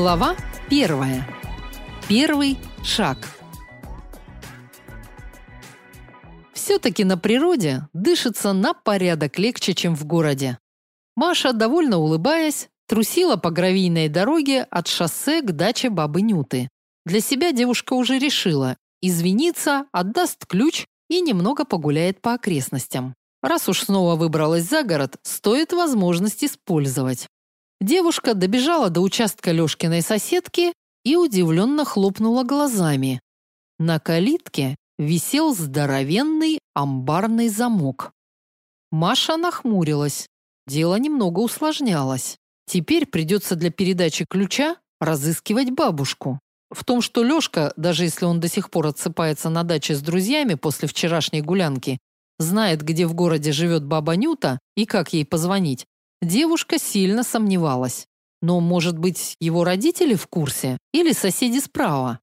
Глава первая. Первый шаг. Все-таки на природе дышится на порядок легче, чем в городе. Маша, довольно улыбаясь, трусила по гравийной дороге от шоссе к даче бабы Нюты. Для себя девушка уже решила, извиниться, отдаст ключ и немного погуляет по окрестностям. Раз уж снова выбралась за город, стоит возможность использовать. Девушка добежала до участка Лёшкиной соседки и удивленно хлопнула глазами. На калитке висел здоровенный амбарный замок. Маша нахмурилась. Дело немного усложнялось. Теперь придется для передачи ключа разыскивать бабушку. В том, что Лёшка, даже если он до сих пор отсыпается на даче с друзьями после вчерашней гулянки, знает, где в городе живет баба Нюта и как ей позвонить, девушка сильно сомневалась. Но, может быть, его родители в курсе или соседи справа?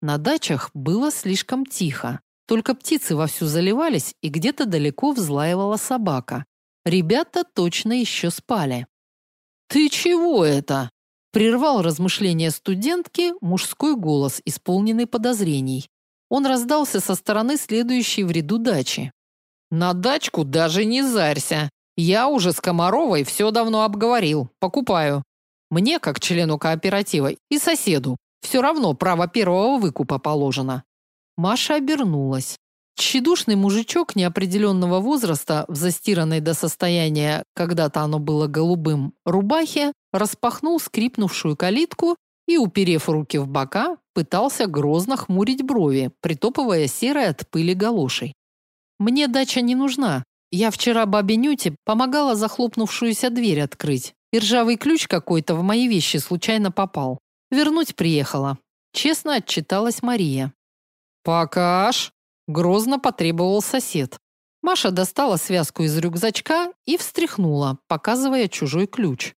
На дачах было слишком тихо. Только птицы вовсю заливались, и где-то далеко взлаивала собака. Ребята точно еще спали. «Ты чего это?» Прервал размышления студентки мужской голос, исполненный подозрений. Он раздался со стороны следующей в ряду дачи. «На дачку даже не зарься. Я уже с Комаровой все давно обговорил. Покупаю. Мне, как члену кооператива, и соседу, все равно право первого выкупа положено». Маша обернулась. Тщедушный мужичок неопределенного возраста в застиранной до состояния, когда-то оно было голубым, рубахе, распахнул скрипнувшую калитку и, уперев руки в бока, пытался грозно хмурить брови, притопывая серой от пыли галошей. «Мне дача не нужна. Я вчера бабе Нюте помогала захлопнувшуюся дверь открыть, и ржавый ключ какой-то в мои вещи случайно попал. Вернуть приехала». Честно отчиталась Мария. «Покаж!» Грозно потребовал сосед. Маша достала связку из рюкзачка и встряхнула, показывая чужой ключ.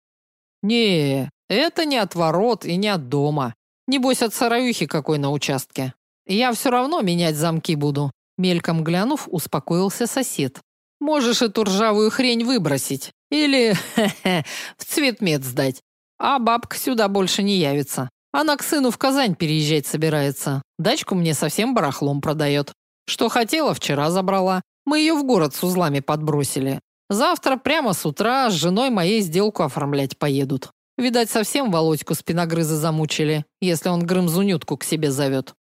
«Не, это не от ворот и не от дома. Небось, от сараюхи какой на участке. Я все равно менять замки буду», мельком глянув, успокоился сосед. «Можешь эту ржавую хрень выбросить. Или, в цветмет сдать. А бабка сюда больше не явится. Она к сыну в Казань переезжать собирается. Дачку мне совсем барахлом продает. Что хотела, вчера забрала. Мы ее в город с узлами подбросили. Завтра прямо с утра с женой моей сделку оформлять поедут. Видать, совсем Володьку спиногрызы замучили, если он Грымзунютку к себе зовет.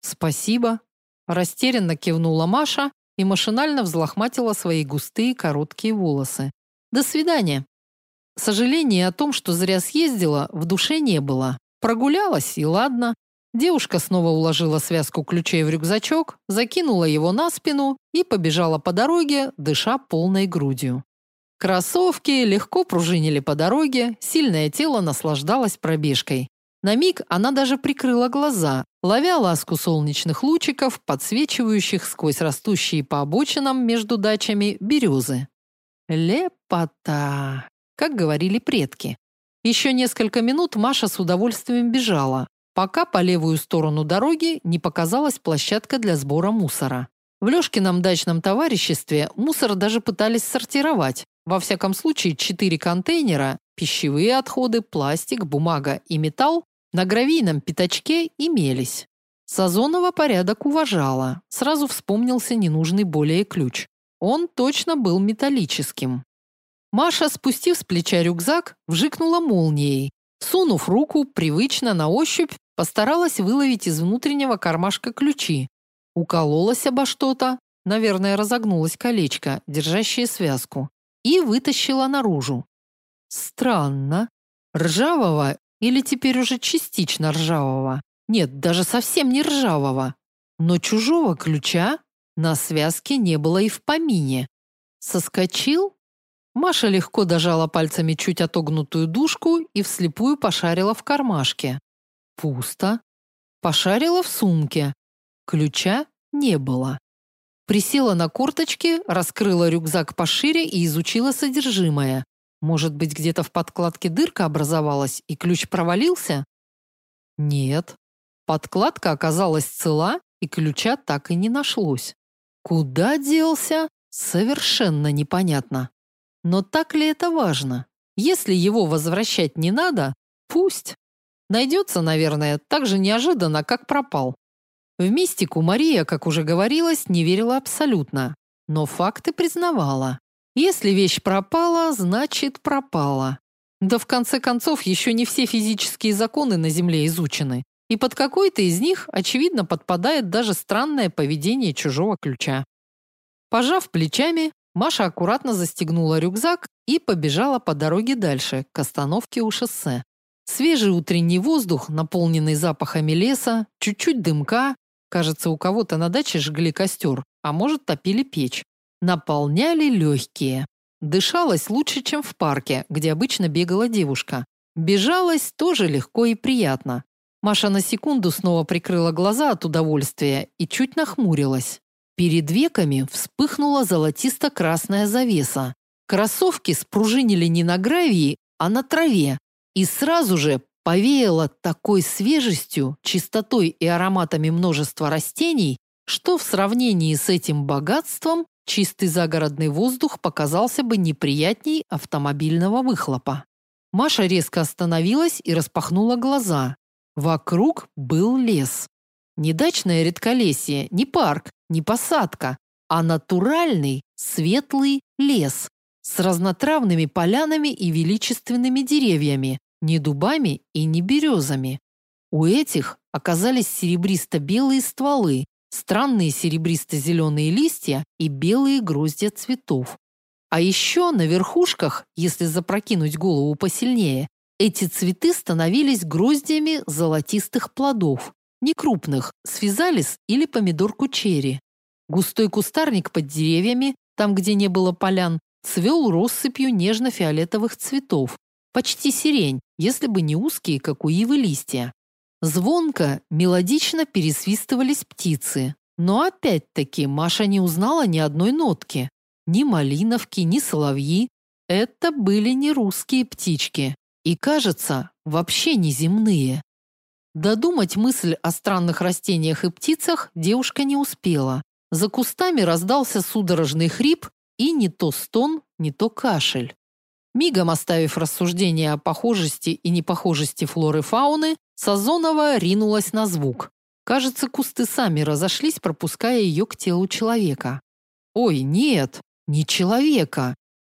Спасибо, растерянно кивнула Маша и машинально взлохматила свои густые короткие волосы. До свидания. Сожаления о том, что зря съездила, в душе не было. Прогулялась и ладно. Девушка снова уложила связку ключей в рюкзачок, закинула его на спину и побежала по дороге, дыша полной грудью. Кроссовки легко пружинили по дороге, сильное тело наслаждалось пробежкой. На миг она даже прикрыла глаза, ловя ласку солнечных лучиков, подсвечивающих сквозь растущие по обочинам между дачами березы. Лепота, как говорили предки. Еще несколько минут Маша с удовольствием бежала, пока по левую сторону дороги не показалась площадка для сбора мусора. В Лёшкином дачном товариществе мусор даже пытались сортировать. Во всяком случае, четыре контейнера – пищевые отходы, пластик, бумага и металл – на гравийном пятачке имелись. Сазонова порядок уважала. Сразу вспомнился ненужный более ключ. Он точно был металлическим. Маша, спустив с плеча рюкзак, вжикнула молнией. Сунув руку привычно на ощупь, Постаралась выловить из внутреннего кармашка ключи. Укололась обо что-то, наверное, разогнулось колечко, держащее связку, и вытащила наружу. Странно. Ржавого или теперь уже частично ржавого? Нет, даже совсем не ржавого. Но чужого ключа на связке не было и в помине. Соскочил? Маша легко дожала пальцами чуть отогнутую дужку и вслепую пошарила в кармашке. Пусто. Пошарила в сумке. Ключа не было. Присела на корточки, раскрыла рюкзак пошире и изучила содержимое. Может быть, где-то в подкладке дырка образовалась и ключ провалился? Нет. Подкладка оказалась цела, и ключа так и не нашлось. Куда делся? Совершенно непонятно. Но так ли это важно? Если его возвращать не надо, пусть. Найдется, наверное, так же неожиданно, как пропал. В мистику Мария, как уже говорилось, не верила абсолютно, но факты признавала. Если вещь пропала, значит пропала. Да в конце концов, еще не все физические законы на Земле изучены, и под какой-то из них, очевидно, подпадает даже странное поведение чужого ключа. Пожав плечами, Маша аккуратно застегнула рюкзак и побежала по дороге дальше, к остановке у шоссе. Свежий утренний воздух, наполненный запахами леса, чуть-чуть дымка, кажется, у кого-то на даче жгли костер, а может, топили печь, наполняли легкие. Дышалось лучше, чем в парке, где обычно бегала девушка. Бежалось тоже легко и приятно. Маша на секунду снова прикрыла глаза от удовольствия и чуть нахмурилась. Перед веками вспыхнула золотисто-красная завеса. Кроссовки спружинили не на гравии, а на траве, и сразу же повеяло такой свежестью, чистотой и ароматами множества растений, что в сравнении с этим богатством чистый загородный воздух показался бы неприятней автомобильного выхлопа. Маша резко остановилась и распахнула глаза. Вокруг был лес. Не дачное редколесье, не парк, не посадка, а натуральный светлый лес с разнотравными полянами и величественными деревьями, не дубами и не березами. У этих оказались серебристо-белые стволы, странные серебристо-зеленые листья и белые гроздья цветов. А еще на верхушках, если запрокинуть голову посильнее, эти цветы становились гроздьями золотистых плодов, некрупных, связались или помидорку черри. Густой кустарник под деревьями, там, где не было полян, цвел россыпью нежно-фиолетовых цветов, почти сирень, если бы не узкие, как у ивы, листья. Звонко, мелодично пересвистывались птицы. Но опять-таки Маша не узнала ни одной нотки. Ни малиновки, ни соловьи. Это были не русские птички. И, кажется, вообще не земные. Додумать мысль о странных растениях и птицах девушка не успела. За кустами раздался судорожный хрип и не то стон, не то кашель. Мигом оставив рассуждения о похожести и непохожести флоры фауны, Сазонова ринулась на звук. Кажется, кусты сами разошлись, пропуская ее к телу человека. Ой, нет, не человека.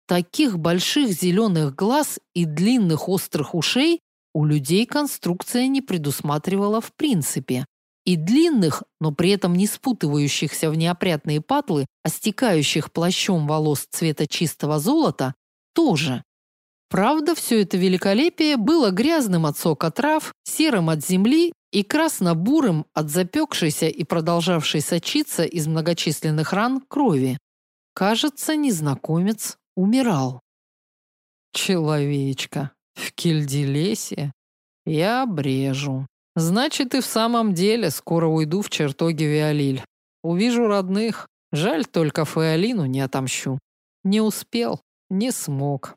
Таких больших зеленых глаз и длинных острых ушей у людей конструкция не предусматривала в принципе. И длинных, но при этом не спутывающихся в неопрятные патлы, а стекающих плащом волос цвета чистого золота, тоже. Правда, все это великолепие было грязным от сока трав, серым от земли и красно-бурым от запекшейся и продолжавшей сочиться из многочисленных ран крови. Кажется, незнакомец умирал. Человечка, в Кельдилесе я брежу. Значит, и в самом деле скоро уйду в чертоги Виолиль. Увижу родных. Жаль, только Феолину не отомщу. Не успел, не смог.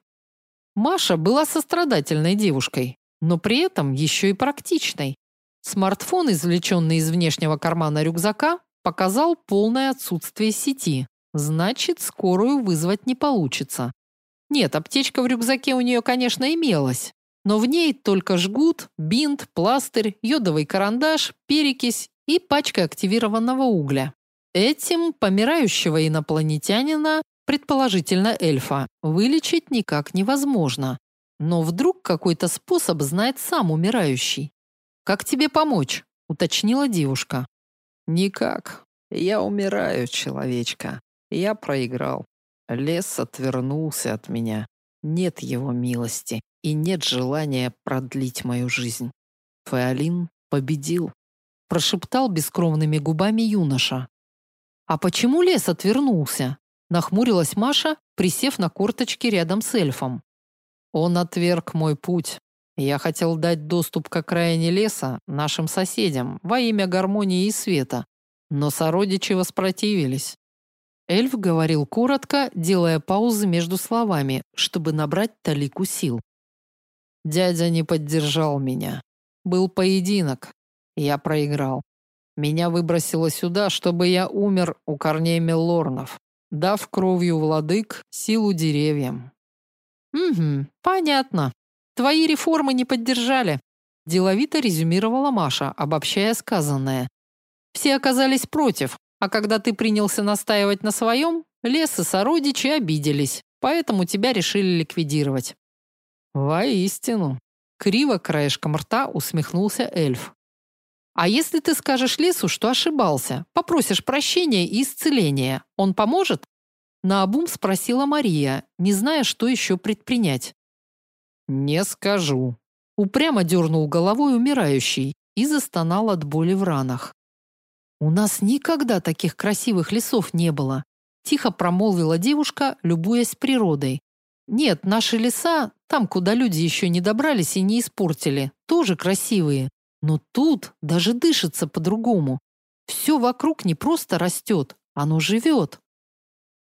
Маша была сострадательной девушкой, но при этом еще и практичной. Смартфон, извлеченный из внешнего кармана рюкзака, показал полное отсутствие сети. Значит, скорую вызвать не получится. Нет, аптечка в рюкзаке у нее, конечно, имелась, но в ней только жгут, бинт, пластырь, йодовый карандаш, перекись и пачка активированного угля. Этим помирающего инопланетянина, предположительно эльфа, вылечить никак невозможно. Но вдруг какой-то способ знает сам умирающий. Как тебе помочь? уточнила девушка. Никак. Я умираю, человечка. Я проиграл. Лес отвернулся от меня. Нет его милости и нет желания продлить мою жизнь. Феолин победил, прошептал бескровными губами юноша. А почему лес отвернулся? Нахмурилась Маша, присев на корточки рядом с эльфом. Он отверг мой путь. Я хотел дать доступ к окраине леса нашим соседям во имя гармонии и света, но сородичи воспротивились. Эльф говорил коротко, делая паузы между словами, чтобы набрать талику сил. Дядя не поддержал меня. Был поединок. Я проиграл. Меня выбросило сюда, чтобы я умер у корней мелорнов, дав кровью владык силу деревьям. Угу, понятно. Твои реформы не поддержали. деловито резюмировала Маша, обобщая сказанное. Все оказались против, а когда ты принялся настаивать на своем, лес и сородичи обиделись, поэтому тебя решили ликвидировать. Воистину, криво краешком рта усмехнулся эльф. А если ты скажешь лесу, что ошибался, попросишь прощения и исцеления, он поможет? Наобум спросила Мария, не зная, что еще предпринять. Не скажу. Упрямо дернул головой умирающий и застонал от боли в ранах. У нас никогда таких красивых лесов не было, тихо промолвила девушка, любуясь природой. Нет, наши леса, там, куда люди еще не добрались и не испортили, тоже красивые. Но тут даже дышится по-другому. Все вокруг не просто растет, оно живет.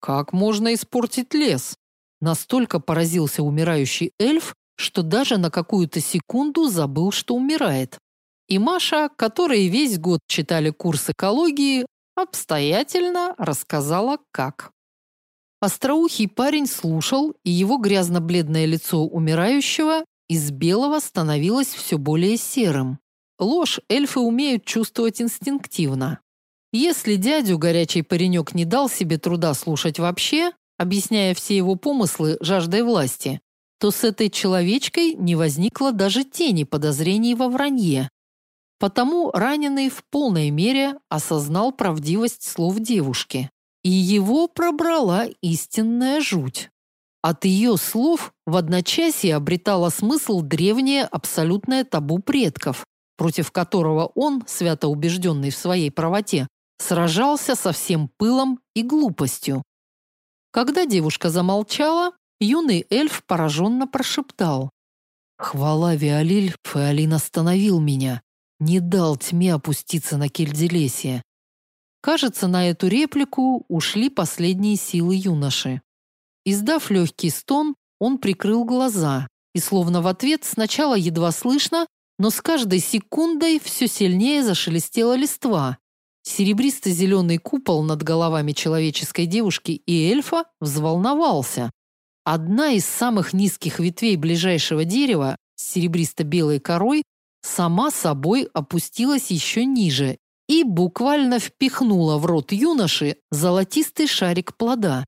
Как можно испортить лес? Настолько поразился умирающий эльф, что даже на какую-то секунду забыл, что умирает. И Маша, которые весь год читали курс экологии, обстоятельно рассказала, как. Остроухий парень слушал, и его грязно-бледное лицо умирающего из белого становилось все более серым. Ложь эльфы умеют чувствовать инстинктивно. Если дядю горячий паренек не дал себе труда слушать вообще, объясняя все его помыслы жаждой власти, то с этой человечкой не возникло даже тени подозрений во вранье. Потому раненый в полной мере осознал правдивость слов девушки, и его пробрала истинная жуть. От ее слов в одночасье обретало смысл древнее абсолютное табу предков, против которого он, свято убежденный в своей правоте, сражался со всем пылом и глупостью. Когда девушка замолчала, юный эльф пораженно прошептал: "Хвала Виолиль, Феолин остановил меня, не дал тьме опуститься на Кельделесье". Кажется, на эту реплику ушли последние силы юноши. Издав легкий стон, он прикрыл глаза, и словно в ответ сначала едва слышно, но с каждой секундой все сильнее зашелестела листва. Серебристо-зеленый купол над головами человеческой девушки и эльфа взволновался. Одна из самых низких ветвей ближайшего дерева с серебристо-белой корой сама собой опустилась еще ниже и буквально впихнула в рот юноши золотистый шарик плода.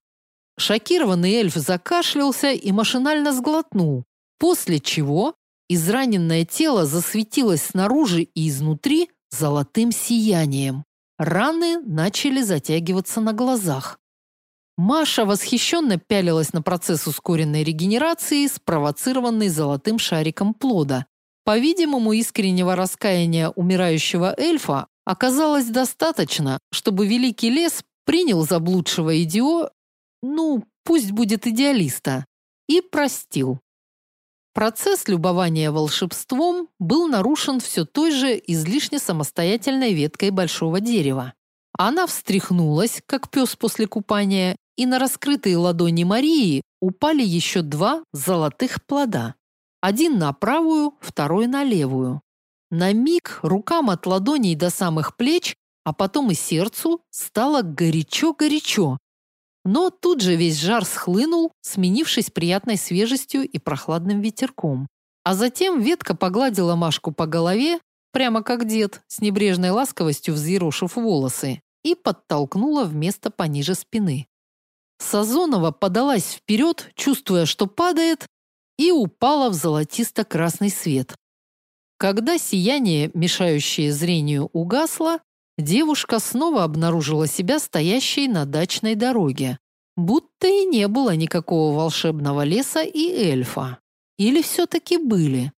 Шокированный эльф закашлялся и машинально сглотнул, после чего Израненное тело засветилось снаружи и изнутри золотым сиянием. Раны начали затягиваться на глазах. Маша восхищенно пялилась на процесс ускоренной регенерации, спровоцированный золотым шариком плода. По-видимому, искреннего раскаяния умирающего эльфа оказалось достаточно, чтобы великий лес принял заблудшего идио, ну, пусть будет идеалиста, и простил. Процесс любования волшебством был нарушен все той же излишне самостоятельной веткой большого дерева. Она встряхнулась, как пес после купания, и на раскрытые ладони Марии упали еще два золотых плода. Один на правую, второй на левую. На миг рукам от ладоней до самых плеч, а потом и сердцу стало горячо-горячо, но тут же весь жар схлынул, сменившись приятной свежестью и прохладным ветерком. А затем ветка погладила Машку по голове, прямо как дед, с небрежной ласковостью взъерошив волосы, и подтолкнула в место пониже спины. Сазонова подалась вперед, чувствуя, что падает, и упала в золотисто-красный свет. Когда сияние, мешающее зрению, угасло, девушка снова обнаружила себя стоящей на дачной дороге. Будто и не было никакого волшебного леса и эльфа. Или все-таки были?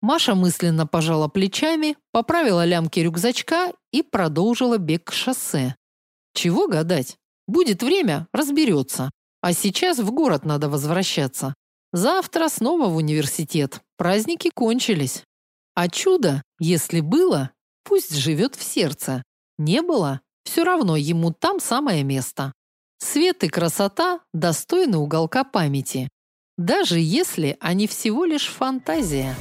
Маша мысленно пожала плечами, поправила лямки рюкзачка и продолжила бег к шоссе. Чего гадать? Будет время, разберется. А сейчас в город надо возвращаться. Завтра снова в университет. Праздники кончились. А чудо, если было, Пусть живет в сердце. Не было, все равно ему там самое место. Свет и красота достойны уголка памяти, даже если они всего лишь фантазия.